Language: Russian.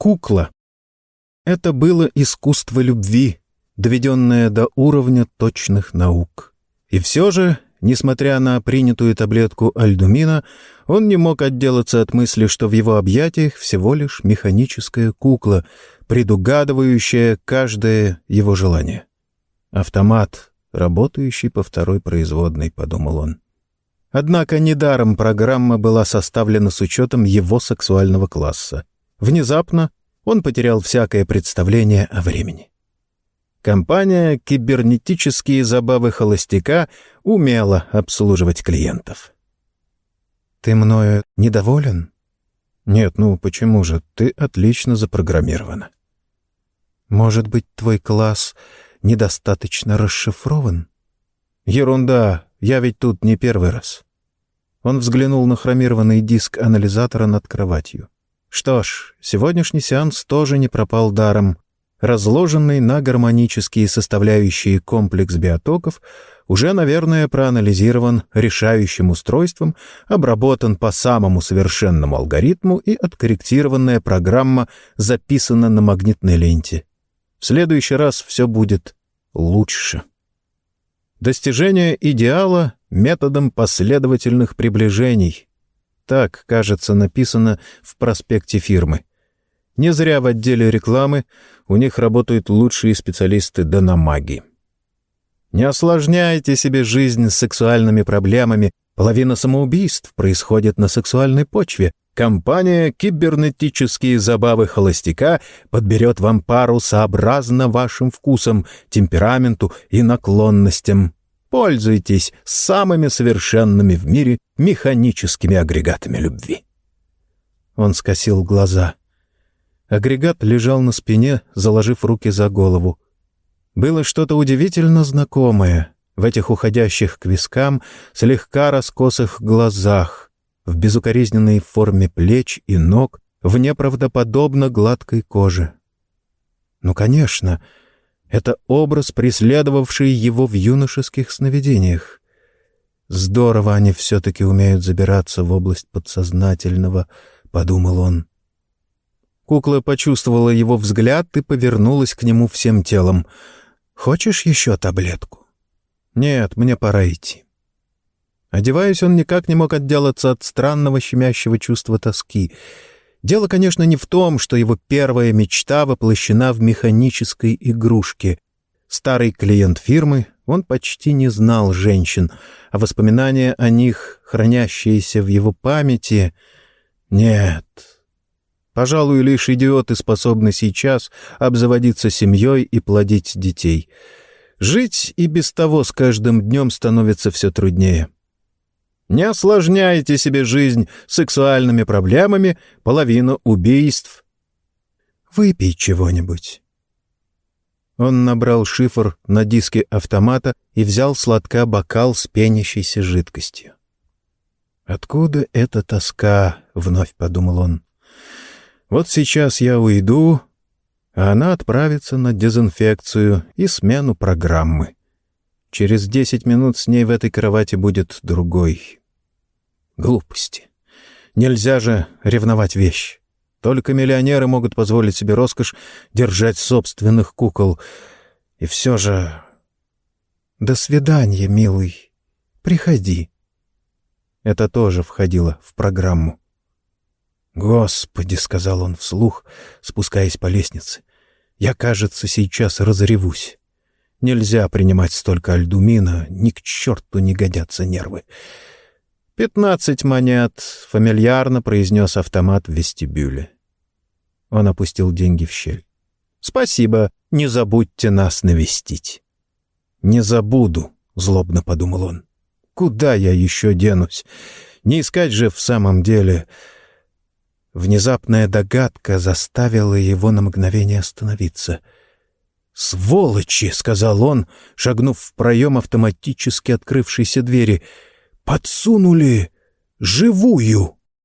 Кукла. Это было искусство любви, доведенное до уровня точных наук. И все же, несмотря на принятую таблетку альдумина, он не мог отделаться от мысли, что в его объятиях всего лишь механическая кукла, предугадывающая каждое его желание. Автомат, работающий по второй производной, подумал он. Однако недаром программа была составлена с учетом его сексуального класса. Внезапно он потерял всякое представление о времени. Компания «Кибернетические забавы холостяка» умела обслуживать клиентов. «Ты мною недоволен?» «Нет, ну почему же? Ты отлично запрограммирована». «Может быть, твой класс недостаточно расшифрован?» «Ерунда, я ведь тут не первый раз». Он взглянул на хромированный диск анализатора над кроватью. Что ж, сегодняшний сеанс тоже не пропал даром. Разложенный на гармонические составляющие комплекс биотоков уже, наверное, проанализирован решающим устройством, обработан по самому совершенному алгоритму и откорректированная программа записана на магнитной ленте. В следующий раз все будет лучше. Достижение идеала методом последовательных приближений. Так, кажется, написано в проспекте фирмы. Не зря в отделе рекламы у них работают лучшие специалисты дономаги. Не осложняйте себе жизнь сексуальными проблемами. Половина самоубийств происходит на сексуальной почве. Компания «Кибернетические забавы холостяка» подберет вам пару сообразно вашим вкусам, темпераменту и наклонностям. Пользуйтесь самыми совершенными в мире механическими агрегатами любви. Он скосил глаза. Агрегат лежал на спине, заложив руки за голову. Было что-то удивительно знакомое в этих уходящих к вискам, слегка раскосых глазах, в безукоризненной форме плеч и ног, в неправдоподобно гладкой коже. Ну, конечно, — это образ, преследовавший его в юношеских сновидениях. «Здорово они все-таки умеют забираться в область подсознательного», — подумал он. Кукла почувствовала его взгляд и повернулась к нему всем телом. «Хочешь еще таблетку?» «Нет, мне пора идти». Одеваясь, он никак не мог отделаться от странного щемящего чувства тоски — Дело, конечно, не в том, что его первая мечта воплощена в механической игрушке. Старый клиент фирмы, он почти не знал женщин, а воспоминания о них, хранящиеся в его памяти... Нет. Пожалуй, лишь идиоты способны сейчас обзаводиться семьей и плодить детей. Жить и без того с каждым днем становится все труднее. — не осложняйте себе жизнь сексуальными проблемами, половину убийств. Выпей чего-нибудь. Он набрал шифр на диске автомата и взял сладка бокал с пенящейся жидкостью. «Откуда эта тоска?» — вновь подумал он. «Вот сейчас я уйду, а она отправится на дезинфекцию и смену программы. Через десять минут с ней в этой кровати будет другой, Глупости. Нельзя же ревновать вещь. Только миллионеры могут позволить себе роскошь держать собственных кукол. И все же... До свидания, милый. Приходи. Это тоже входило в программу. «Господи!» — сказал он вслух, спускаясь по лестнице. «Я, кажется, сейчас разревусь. Нельзя принимать столько альдумина, ни к черту не годятся нервы. «Пятнадцать монет», — фамильярно произнес автомат в вестибюле. Он опустил деньги в щель. «Спасибо, не забудьте нас навестить». «Не забуду», — злобно подумал он. «Куда я еще денусь? Не искать же в самом деле...» Внезапная догадка заставила его на мгновение остановиться. «Сволочи!» — сказал он, шагнув в проем автоматически открывшейся двери — подсунули живую.